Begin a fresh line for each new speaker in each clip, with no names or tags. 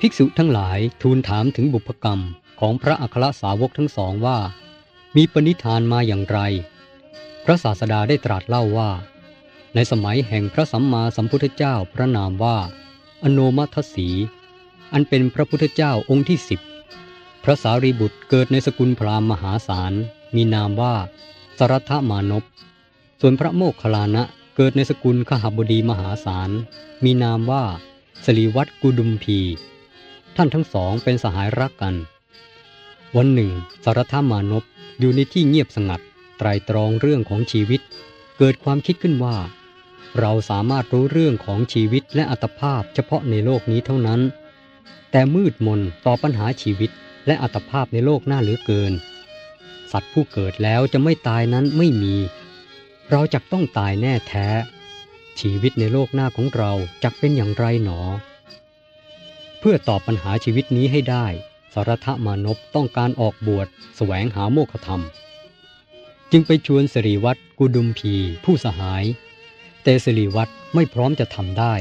ภิกษุทั้งหลายทูลถามถึงบุพกรรมของพระอัครสาวกทั้งสองว่า มีปณิธานมาอย่างไร พระศาสดาได้ตรัสเล่าว่า ในสมัยแห่งพระสัมมาสัมพุทธเจ้าพระนามว่า อโนมัทสี อันเป็นพระพุทธเจ้าองค์ที่สิบพระสารีบุตรเกิดในสกุลพราหมณ์มหาศาล มีนามว่า สรัทมานพส่วนพระโมคคัลลานะเกิดในสกุลขหบดีมหาศาล มีนามว่าสลีวัตกุดุมพี ท่านทั้งสองเป็นสหายรักกัน วันหนึ่ง สารัทธมานพอยู่ในที่เงียบสงัดไตรตรองเรื่องของชีวิต เกิดความคิดขึ้นว่า เราสามารถรู้เรื่องของชีวิตและอัตภาพเฉพาะในโลกนี้เท่านั้น แต่มืดมนต่อปัญหาชีวิตและอัตภาพในโลกหน้าเหลือเกิน สัตว์ผู้เกิดแล้วจะไม่ตายนั้นไม่มี เราจะต้องตายแน่แท้ ชีวิตในโลกหน้าของเราจะเป็นอย่างไรหนอ เพื่อตอบปัญหาชีวิตนี้ให้ได้ สารทมานพต้องการออกบวชแสวงหาโมฆะธรรม จึงไปชวนสิริวัตรกุดุมพีผู้สหาย แต่สิริวัตรไม่พร้อมจะทำได้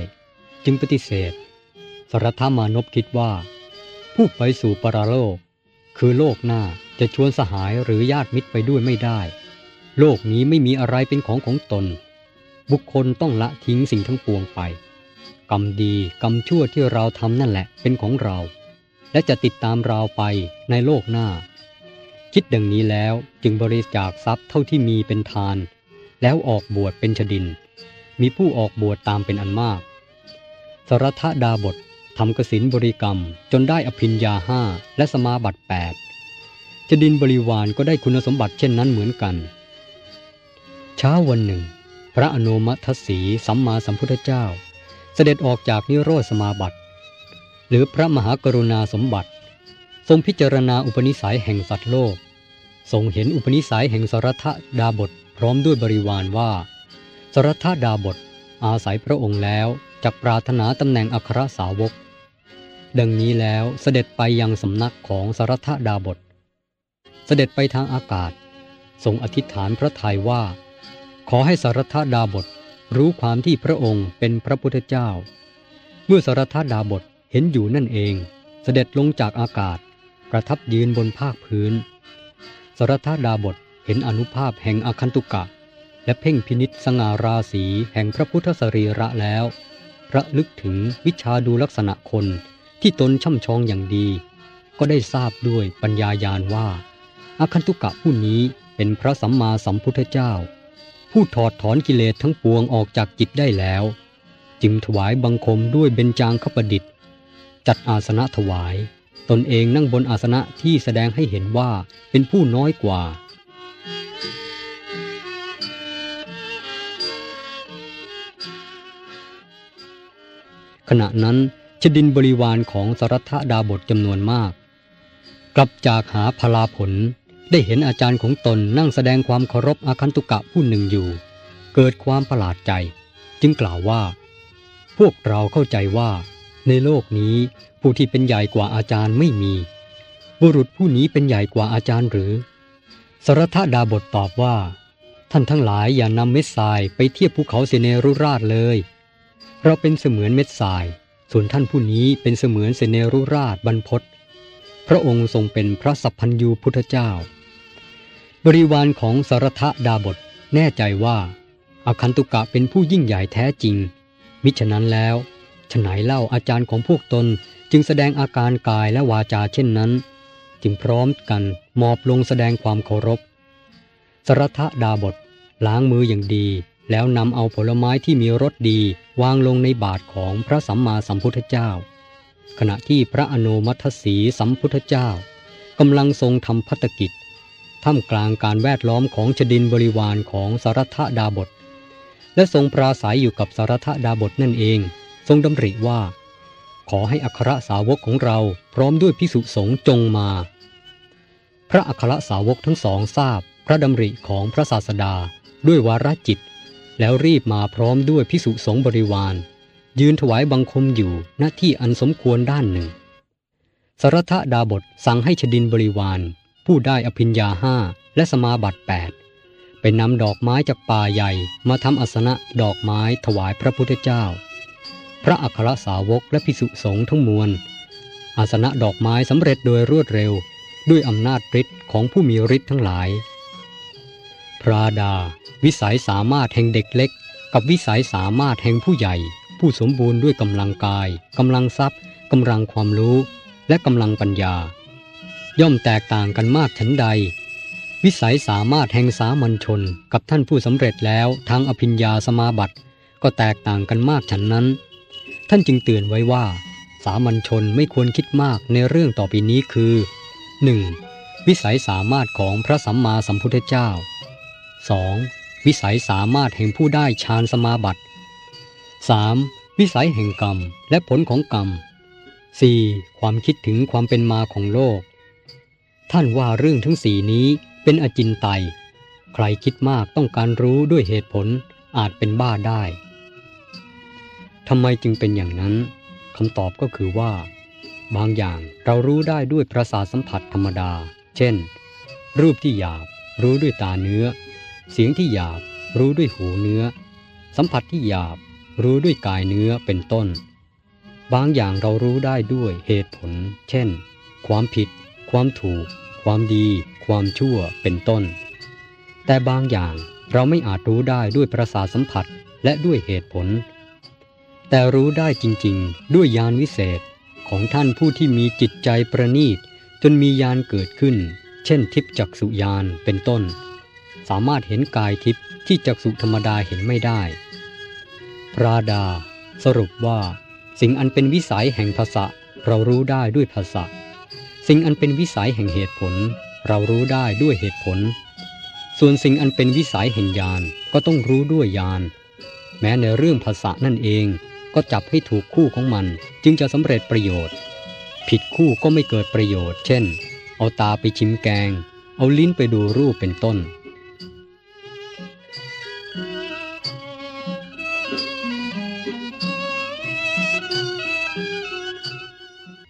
จึงปฏิเสธ สารทมานพคิดว่า ผู้ไปสู่ปรโลก คือโลกหน้าจะชวนสหายหรือญาติมิตรไปด้วยไม่ได้ โลกนี้ไม่มีอะไรเป็นของของตน บุคคลต้องละทิ้งสิ่งทั้งปวงไป กรรมดีกรรมชั่วที่เราทำนั่นแหละเป็นของเรา และจะติดตามเราไปในโลกหน้า คิดดังนี้แล้วจึงบริจาคทรัพย์เท่าที่มีเป็นทาน แล้วออกบวชเป็นชดิน มีผู้ออกบวชตามเป็นอันมาก สรทดาบททำกสินบริกรรมจนได้อภิญญาห้าและสมาบัติแปดจดินบริวารก็ได้คุณสมบัติเช่นนั้นเหมือนกัน เช้าวันหนึ่ง พระอนุมัตสีสัมมาสัมพุทธเจ้า เสด็จออกจากนิโรธสมาบัติ หรือพระมหากรุณาสมบัติ ทรงพิจารณาอุปนิสัยแห่งสัตว์โลก ทรงเห็นอุปนิสัยแห่งสรทดาบทพร้อมด้วยบริวารว่า สรทดาบทอาศัยพระองค์แล้วจักปรารถนาตำแหน่งอัครสาวก ดังนี้แล้วเสด็จไปยังสำนักของสรทดาบท เสด็จไปทางอากาศ ทรงอธิษฐานพระทัยว่า ขอให้สรทดาบท รู้ความที่พระองค์เป็นพระพุทธเจ้า เมื่อสรทดาบทเห็นอยู่นั่นเอง เสด็จลงจากอากาศ ประทับยืนบนภาคพื้นสรทดาบทเห็นอนุภาพแห่งอคันตุกะ และเพ่งพินิษสง่าราศีแห่งพระพุทธสรีระแล้วระลึกถึงวิชาดูลักษณะคนที่ตนช่ำชองอย่างดี ก็ได้ทราบด้วยปัญญายาณว่าอาคันตุกะผู้นี้เป็นพระสัมมาสัมพุทธเจ้า ผู้ถอดถอนกิเลสทั้งปวงออกจากจิตได้แล้ว จึงถวายบังคมด้วยเบญจางคประดิษฐ์ จัดอาสนะถวาย ตนเองนั่งบนอาสนะที่แสดงให้เห็นว่าเป็นผู้น้อยกว่า ขณะนั้นชดินบริวารของสรัทธดาบทจำนวนมาก กลับจากหาพลาผล ได้เห็นอาจารย์ของตนนั่งแสดงความเคารพอาคันตุกะผู้หนึ่งอยู่ เกิดความประหลาดใจ จึงกล่าวว่า พวกเราเข้าใจว่า ในโลกนี้ผู้ที่เป็นใหญ่กว่าอาจารย์ไม่มี บุรุษผู้นี้เป็นใหญ่กว่าอาจารย์หรือ สรทธดาบทตอบว่า ท่านทั้งหลายอย่านำเม็ดทรายไปเทียบภูเขาเสเนรุราชเลย เราเป็นเสมือนเม็ดทราย ส่วนท่านผู้นี้เป็นเสมือนเสเนรุราชบรรพศพระองค์ทรงเป็นพระสัพพัญยูพุทธเจ้า บริวารของสารทดาบทแน่ใจว่าอาคันตุกะเป็นผู้ยิ่งใหญ่แท้จริง มิฉะนั้นแล้วฉไหนเล่าอาจารย์ของพวกตนจึงแสดงอาการกายและวาจาเช่นนั้น จึงพร้อมกันมอบลงแสดงความเคารพ สรทดาบทล้างมืออย่างดี แล้วนำเอาผลไม้ที่มีรสดีวางลงในบาทของพระสัมมาสัมพุทธเจ้า ขณะที่พระอนุมัตสีสัมพุทธเจ้ากำลังทรงทำพัตกิจ ท่ามกลางการแวดล้อมของชดินบริวารของสารทดาบท และทรงปราศัยอยู่กับสารทดาบทนั่นเอง ทรงดำริว่า ขอให้อัครสาวกของเราพร้อมด้วยพิสุสงฆ์จงมา พระอัครสาวกทั้งสองทราบพระดำริของพระศาสดาด้วยวาระจิต แล้วรีบมาพร้อมด้วยพิสุสงฆ์บริวาร ยืนถวายบังคมอยู่หน้าที่อันสมควรด้านหนึ่งสารทดาบทสั่งให้ชดินบริวาร ผู้ได้อภิญญาห้าและสมาบัติแปดไปนำดอกไม้จากป่าใหญ่มาทำอาสนะดอกไม้ถวายพระพุทธเจ้า พระอัครสาวกและพิสุสงฆ์ทั้งมวลอาสนะดอกไม้สำเร็จโดยรวดเร็ว ด้วยอำนาจฤทธิ์ของผู้มีฤทธิ์ทั้งหลาย พระดา วิสัยสามารถแห่งเด็กเล็ก กับวิสัยสามารถแห่งผู้ใหญ่ ผู้สมบูรณ์ด้วยกำลังกายกำลังทรัพย์กำลังความรู้ และกำลังปัญญา ย่อมแตกต่างกันมากฉันใด วิสัยสามารถแห่งสามัญชนกับท่านผู้สำเร็จแล้วทางอภิญญาสมาบัติ ก็แตกต่างกันมากฉันนั้น ท่านจึงเตือนไว้ว่า สามัญชนไม่ควรคิดมากในเรื่องต่อไปนี้คือ 1. วิสัยสามารถของพระสัมมาสัมพุทธเจ้า 2. วิสัยสามารถแห่งผู้ได้ฌานสมาบัติ 3. วิสัยแห่งกรรมและผลของกรรม 4. ความคิดถึงความเป็นมาของโลก ท่านว่าเรื่องทั้งสี่นี้เป็นอจินไตย ใครคิดมากต้องการรู้ด้วยเหตุผลอาจเป็นบ้าได้ทำไมจึงเป็นอย่างนั้นคำตอบก็คือว่า บางอย่างเรารู้ได้ด้วยประสาทสัมผัสธรรมดา เช่น รูปที่หยาบรู้ด้วยตาเนื้อ เสียงที่หยาบรู้ด้วยหูเนื้อ สัมผัสที่หยาบรู้ด้วยกายเนื้อเป็นต้น บางอย่างเรารู้ได้ด้วยเหตุผล เช่น ความผิด ความถูก ความดี ความชั่วเป็นต้น แต่บางอย่างเราไม่อาจรู้ได้ด้วยประสาสัมผัสและด้วยเหตุผล แต่รู้ได้จริงๆ ด้วยญาณวิเศษของท่านผู้ที่มีจิตใจประณีต จนมีญาณเกิดขึ้น เช่นทิพจักสุญาณเป็นต้น สามารถเห็นกายทิพที่จักสุธรรมดาเห็นไม่ได้ พระดา สรุปว่า สิ่งอันเป็นวิสัยแห่งภาษะเรารู้ได้ด้วยภาษะ สิ่งอันเป็นวิสัยแห่งเหตุผล เรารู้ได้ด้วยเหตุผล ส่วนสิ่งอันเป็นวิสัยแห่งญาณก็ต้องรู้ด้วยญาณแม้ในเรื่องภาษานั่นเองก็จับให้ถูกคู่ของมันจึงจะสำเร็จประโยชน์ ผิดคู่ก็ไม่เกิดประโยชน์ เช่น เอาตาไปชิมแกง เอาลิ้นไปดูรูปเป็นต้น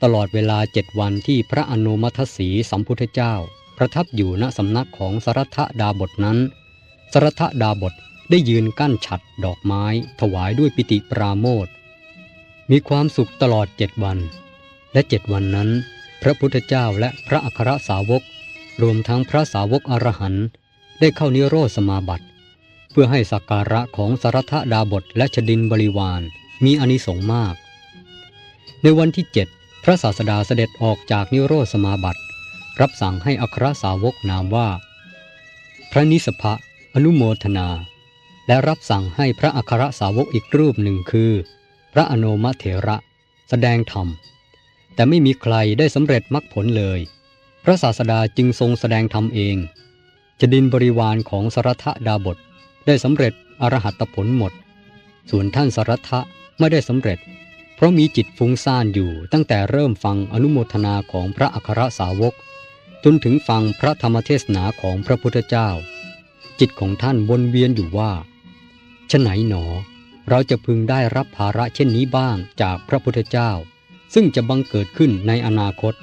ตลอดเวลาเจ็ดวันที่พระอนุมัตสีสัมพุทธเจ้า ประทับอยู่ณสำนักของสรัทดาบทนั้น สรัทดาบทได้ยืนกั้นฉัดดอกไม้ ถวายด้วยปิติปราโมทมีความสุขตลอดเจ็ดวัน และเจ็ดวันนั้น พระพุทธเจ้าและพระอัครสาวก รวมทั้งพระสาวกอรหันต์ได้เข้านิโรธสมาบัติ เพื่อให้สักการะของสรัทดาบทและชดินบริวารมีอนิสงส์มาก ในวันที่เจ็ด ระศาสดาเสด็จออกจากนิโรธสมาบัติ รับสั่งให้อัครสาวกนามว่า พระนิสภะอนุโมทนา และรับสั่งให้พระอัครสาวกอีกรูปหนึ่งคือ พระอโนมเถระ แสดงธรรม แต่ไม่มีใครได้สำเร็จมรรคผลเลย พระศาสดาจึงทรงแสดงธรรมเองจดินบริวารของสรัทดาบทได้สำเร็จอรหัตผลหมด ส่วนท่านสรัทะไม่ได้สำเร็จ เพราะมีจิตฟุ้งซ่านอยู่ตั้งแต่เริ่มฟังอนุโมทนาของพระอัครสาวก จนถึงฟังพระธรรมเทศนาของพระพุทธเจ้า จิตของท่านวนเวียนอยู่ว่าชะไหนหนอ เราจะพึงได้รับภาระเช่นนี้บ้างจากพระพุทธเจ้า ซึ่งจะบังเกิดขึ้นในอนาคต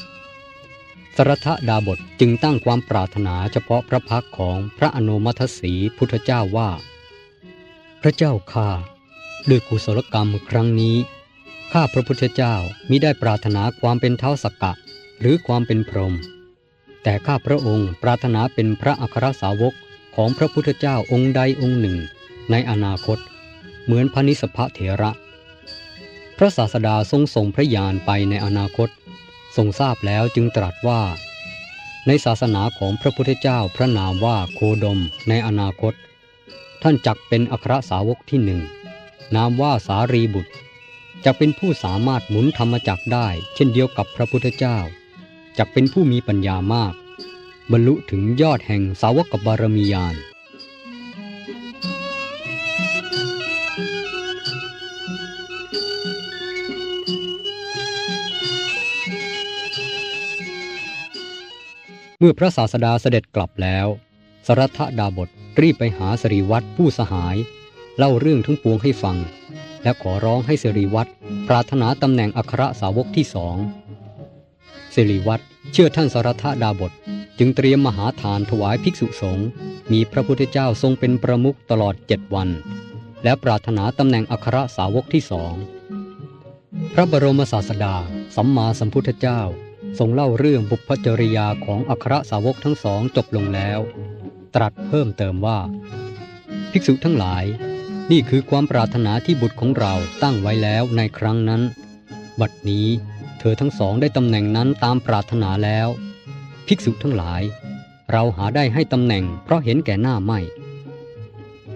สรทดาบทจึงตั้งความปรารถนาเฉพาะพระพักของพระอนุมัตสีพุทธเจ้าว่า พระเจ้าข้าด้วยกุศลกรรมครั้งนี้ ข้าพระพุทธเจ้ามิได้ปรารถนาความเป็นเท้าสกกะ หรือความเป็นพรหมแต่ข้าพระองค์ปรารถนาเป็นพระอัครสาวกของพระพุทธเจ้าองค์ใดองค์หนึ่ง ในอนาคต เหมือนพระนิสพะเถระ พระศาสดาทรงส่งพระญาณไปในอนาคต ทรงทราบแล้วจึงตรัสว่า ในศาสนาของพระพุทธเจ้าพระนามว่าโคดมในอนาคต ท่านจักเป็นอัครสาวกที่หนึ่งนามว่าสารีบุตร จะเป็นผู้สามารถหมุนธรรมจักได้ เช่นเดียวกับพระพุทธเจ้าจะเป็นผู้มีปัญญามาก บรรลุถึงยอดแห่งสาวกบารมียานเมื่อพระศาสดาเสด็จกลับแล้ว สรัทธดาบทรีบไปหาสรีวัตรผู้สหาย เล่าเรื่องทั้งปวงให้ฟัง และขอร้องให้สรีวัตรปรารถนาตำแหน่งอัครสาวกที่สองสิริวัตรเชื่อท่านสรัทธดาบทจึงเตรียมมหาทานถวายภิกษุสงฆ์มีพระพุทธเจ้าทรงเป็นประมุขตลอดเจ็ดวัน และปรารถนาตำแหน่งอัครสาวกที่สองพระบรมศาสดา สัมมาสัมพุทธเจ้า ทรงเล่าเรื่องบุพจริยาของอัครสาวกทั้งสองจบลงแล้ว ตรัสเพิ่มเติมว่า ภิกษุทั้งหลาย นี่คือความปรารถนาที่บุตรของเราตั้งไว้แล้วในครั้งนั้น บัดนี้เธอทั้งสองได้ตำแหน่งนั้นตามปรารถนาแล้ว ภิกษุทั้งหลาย เราหาได้ให้ตำแหน่งเพราะเห็นแก่หน้าไม่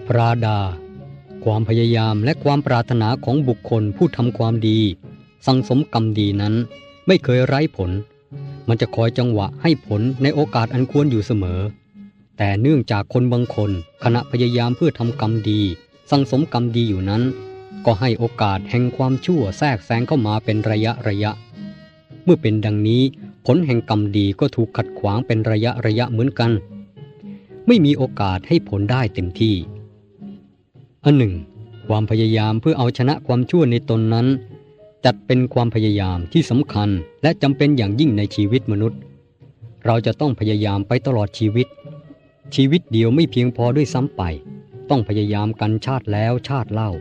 ปราดา ความพยายามและความปรารถนาของบุคคลผู้ทำความดี สังสมกรรมดีนั้นไม่เคยไร้ผล มันจะคอยจังหวะให้ผลในโอกาสอันควรอยู่เสมอ แต่เนื่องจากคนบางคนขณะพยายามเพื่อทำกรรมดี สังสมกรรมดีอยู่นั้น ก็ให้โอกาสแห่งความชั่วแทรกแซงเข้ามาเป็นระยะระยะ เมื่อเป็นดังนี้ผลแห่งกรรมดีก็ถูกขัดขวางเป็นระยะระยะเหมือนกัน ไม่มีโอกาสให้ผลได้เต็มที่ อันหนึ่ง ความพยายามเพื่อเอาชนะความชั่วในตนนั้น จัดเป็นความพยายามที่สำคัญและจำเป็นอย่างยิ่งในชีวิตมนุษย์ เราจะต้องพยายามไปตลอดชีวิต ชีวิตเดียวไม่เพียงพอด้วยซ้ำไป ต้องพยายามกันชาติแล้วชาติเล่า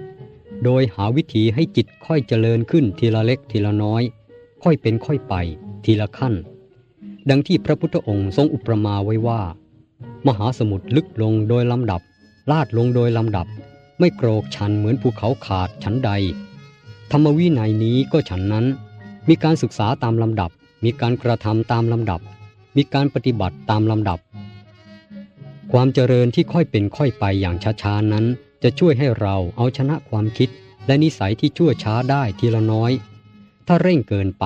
โดยหาวิธีให้จิตค่อยเจริญขึ้นทีละเล็กทีละน้อย ค่อยเป็นค่อยไป ทีละขั้น ดังที่พระพุทธองค์ทรงอุปมาไว้ว่า มหาสมุทรลึกลงโดยลำดับ ลาดลงโดยลำดับ ไม่โกรกชันเหมือนภูเขาขาดฉันใด ธรรมวินัยนี้ก็ฉันนั้น มีการศึกษาตามลำดับ มีการกระทำตามลำดับ มีการปฏิบัติตามลำดับ ความเจริญที่ค่อยเป็นค่อยไปอย่างช้าๆนั้น จะช่วยให้เราเอาชนะความคิด และนิสัยที่ชั่วช้าได้ทีละน้อย ถ้าเร่งเกินไป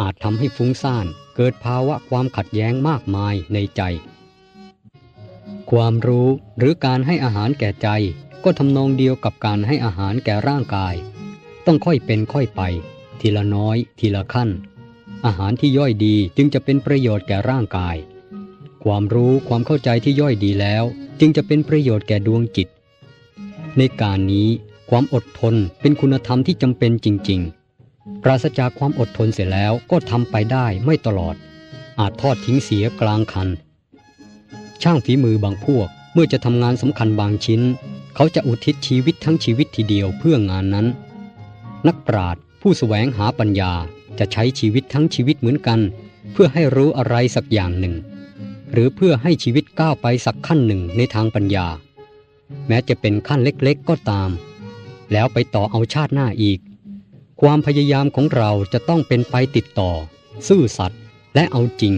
อาจทำให้ฟุ้งซ่าน เกิดภาวะความขัดแย้งมากมายในใจ ความรู้หรือการให้อาหารแก่ใจ ก็ทำนองเดียวกับการให้อาหารแก่ร่างกาย ต้องค่อยเป็นค่อยไป ทีละน้อย ทีละขั้น อาหารที่ย่อยดีจึงจะเป็นประโยชน์แก่ร่างกาย ความรู้ความเข้าใจที่ย่อยดีแล้ว จึงจะเป็นประโยชน์แก่ดวงจิต ในการนี้ความอดทนเป็นคุณธรรมที่จำเป็นจริง ๆ ปราศจากความอดทนเสร็จแล้วก็ทำไปได้ไม่ตลอด อาจทอดทิ้งเสียกลางคัน ช่างฝีมือบางพวกเมื่อจะทำงานสำคัญบางชิ้น เขาจะอุทิศชีวิตทั้งชีวิตทีเดียวเพื่องานนั้น นักปราชญ์ผู้แสวงหาปัญญาจะใช้ชีวิตทั้งชีวิตเหมือนกัน เพื่อให้รู้อะไรสักอย่างหนึ่ง หรือเพื่อให้ชีวิตก้าวไปสักขั้นหนึ่งในทางปัญญา แม้จะเป็นขั้นเล็กๆก็ตาม แล้วไปต่อเอาชาติหน้าอีก ความพยายามของเราจะต้องเป็นไปติดต่อ ซื่อสัตย์และเอาจริง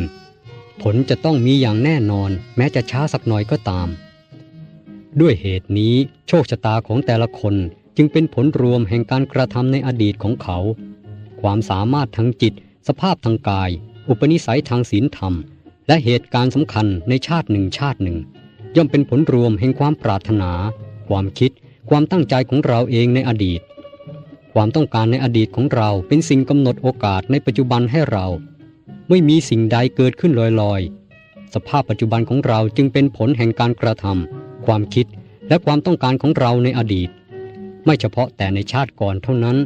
ผลจะต้องมีอย่างแน่นอน แม้จะช้าสักหน่อยก็ตาม ด้วยเหตุนี้โชคชะตาของแต่ละคนจึงเป็นผลรวมแห่งการกระทำในอดีตของเขา ความสามารถทางจิต สภาพทางกาย อุปนิสัยทางศีลธรรม และเหตุการณ์สำคัญในชาติหนึ่งชาติหนึ่ง ย่อมเป็นผลรวมแห่งความปรารถนา ความคิด ความตั้งใจของเราเองในอดีต ความต้องการในอดีตของเราเป็นสิ่งกำหนดโอกาสในปัจจุบันให้เรา ไม่มีสิ่งใดเกิดขึ้นลอยๆ สภาพปัจจุบันของเราจึงเป็นผลแห่งการกระทำความคิดและความต้องการของเราในอดีต ไม่เฉพาะแต่ในชาติก่อนเท่านั้น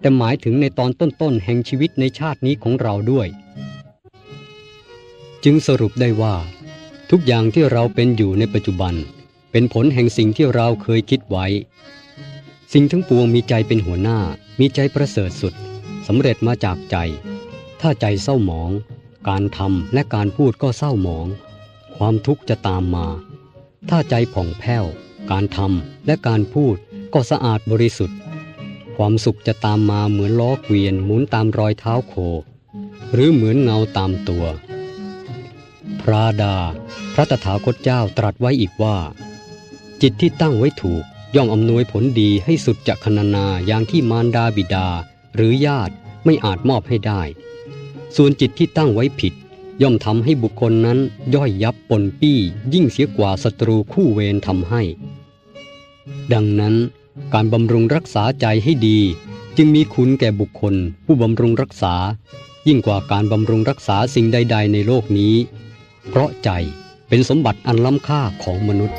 แต่หมายถึงในตอนต้นๆแห่งชีวิตในชาตินี้ของเราด้วย จึงสรุปได้ว่า ทุกอย่างที่เราเป็นอยู่ในปัจจุบัน เป็นผลแห่งสิ่งที่เราเคยคิดไว้ สิ่งทั้งปวงมีใจเป็นหัวหน้า มีใจประเสริฐสุดสำเร็จมาจากใจ ถ้าใจเศร้าหมอง การทำและการพูดก็เศร้าหมอง ความทุกข์จะตามมา ถ้าใจผ่องแผ้ว การทำและการพูดก็สะอาดบริสุทธิ์ ความสุขจะตามมาเหมือนล้อเกวียนหมุนตามรอยเท้าโค หรือเหมือนเงาตามตัว พระดา พระตถาคตเจ้าตรัสไว้อีกว่า จิตที่ตั้งไว้ถูกย่อมอำนวยผลดีให้สุดจะคณนาอย่างที่มารดาบิดา หรือญาติไม่อาจมอบให้ได้ ส่วนจิตที่ตั้งไว้ผิด ย่อมทำให้บุคคลนั้นย่อยยับปนปี้ ยิ่งเสียกว่าศัตรูคู่เวรทำให้ ดังนั้นการบำรุงรักษาใจให้ดี จึงมีคุณแก่บุคคล ผู้บำรุงรักษา ยิ่งกว่าการบำรุงรักษาสิ่งใด ๆ ในโลกนี้ เพราะใจเป็นสมบัติอันล้ำค่าของมนุษย์